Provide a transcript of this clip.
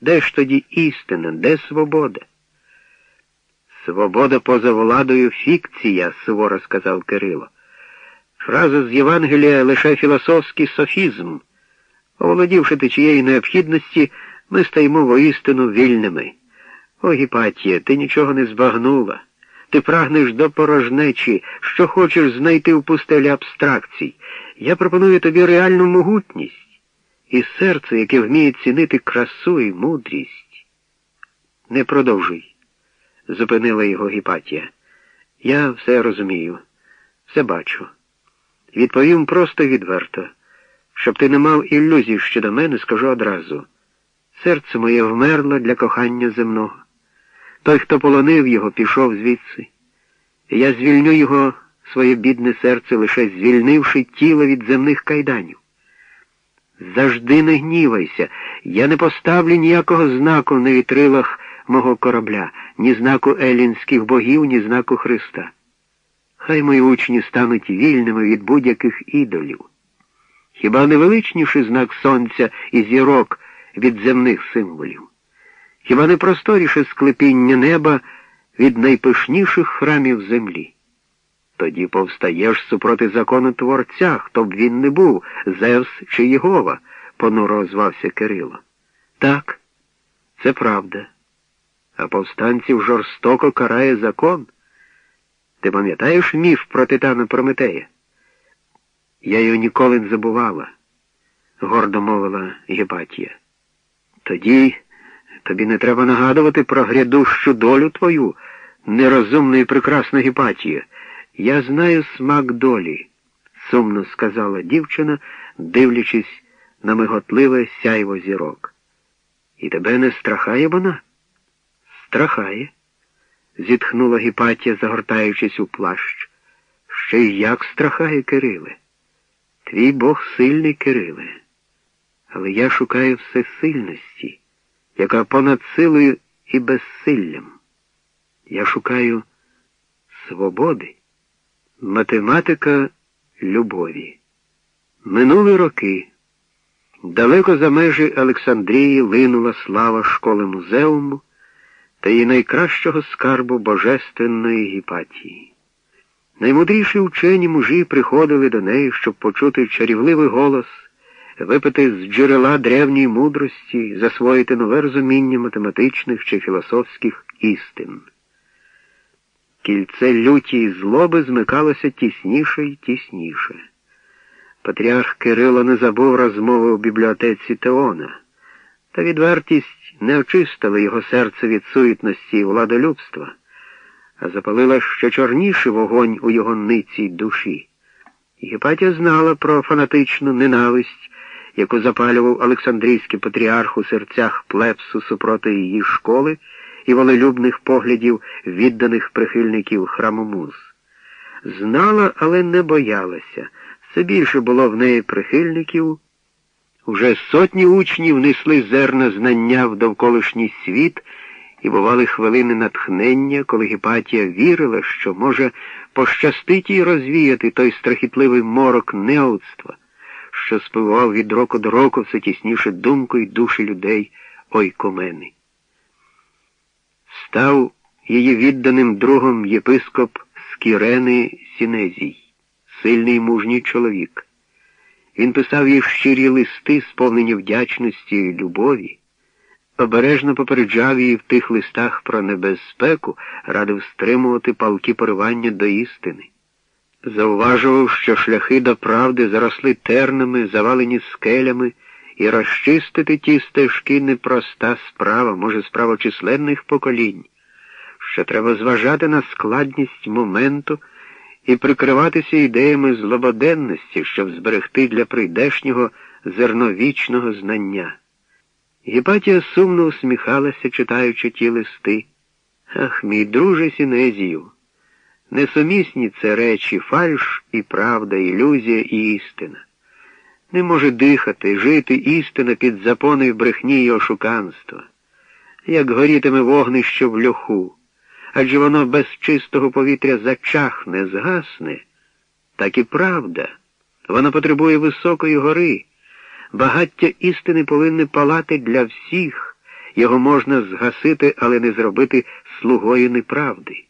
Де ж тоді істина, де свобода? Свобода поза владою фікція, суворо сказав Кирило. Фраза з Євангелія лише філософський софізм. Оволодівши течієї необхідності, ми стаємо воістину вільними. О, Гіпатія, ти нічого не збагнула. Ти прагнеш до порожнечі, що хочеш знайти в пустелі абстракцій. Я пропоную тобі реальну могутність і серце, яке вміє цінити красу і мудрість. Не продовжуй, зупинила його Гіпатія. Я все розумію, все бачу. Відповім просто відверто. Щоб ти не мав ілюзій щодо мене, скажу одразу. Серце моє вмерло для кохання земного. Той, хто полонив його, пішов звідси. Я звільню його, своє бідне серце, лише звільнивши тіло від земних кайданів. Завжди не гнівайся, я не поставлю ніякого знаку на вітрилах мого корабля, ні знаку елінських богів, ні знаку Христа. Хай мої учні стануть вільними від будь-яких ідолів. Хіба не величніший знак сонця і зірок від земних символів? Хіба не просторіше склепіння неба від найпишніших храмів землі? Тоді повстаєш супроти закону Творця, хто б він не був, Зевс чи Єгова, понуро озвався Кирило. Так, це правда. А повстанців жорстоко карає закон. Ти пам'ятаєш міф про титана Прометея? Я його ніколи не забувала, гордо мовила Гепатія. Тоді тобі не треба нагадувати про грядущу долю твою, нерозумна і прекрасна Гепатія. Я знаю смак долі, сумно сказала дівчина, дивлячись на миготливе сяйво зірок. І тебе не страхає вона? Страхає, зітхнула Гіпатія, загортаючись у плащ. Ще й як страхає Кириле. Твій Бог сильний, Кириле, але я шукаю всесильності, яка понад силою і безсиллям. Я шукаю свободи, математика любові. Минули роки. Далеко за межі Олександрії линула слава школи музеуму та її найкращого скарбу божественної гіпатії. Наймудріші учені мужі приходили до неї, щоб почути чарівливий голос, випити з джерела древньої мудрості, засвоїти нове розуміння математичних чи філософських істин. Кільце люті й злоби змикалося тісніше й тісніше. Патріарх Кирило не забув розмови у бібліотеці Теона, та відвертість не очистила його серце від суетності і владолюбства а запалила ще чорніший вогонь у його ниці душі. Гіпатія знала про фанатичну ненависть, яку запалював Олександрійський патріарх у серцях плепсу супроти її школи і волелюбних поглядів відданих прихильників храмомуз. Знала, але не боялася. Все більше було в неї прихильників. Уже сотні учнів несли зерна знання в довколишній світ і бували хвилини натхнення, коли Гіпатія вірила, що може пощастить їй розвіяти той страхітливий морок неудства, що спивав від року до року все тісніше думку й душі людей ойкомени. Став її відданим другом єпископ Скірени Сінезій, сильний мужній чоловік. Він писав їй щирі листи, сповнені вдячності і любові обережно попереджав її в тих листах про небезпеку, радив стримувати палки поривання до істини. Зауважував, що шляхи до правди заросли тернами, завалені скелями, і розчистити ті стежки непроста справа, може, справа численних поколінь, що треба зважати на складність моменту і прикриватися ідеями злободенності, щоб зберегти для прийдешнього зерновічного знання. Гіпатія сумно усміхалася, читаючи ті листи. Ах, мій друже Сінезію, несумісні це речі, фальш і правда, ілюзія і істина. Не може дихати, жити істина під запоною брехні й ошуканства, як горітиме вогнище в льоху, адже воно без чистого повітря зачахне, згасне, так і правда. Вона потребує високої гори. Багаття істини повинне палати для всіх, Його можна згасити, але не зробити слугою неправди.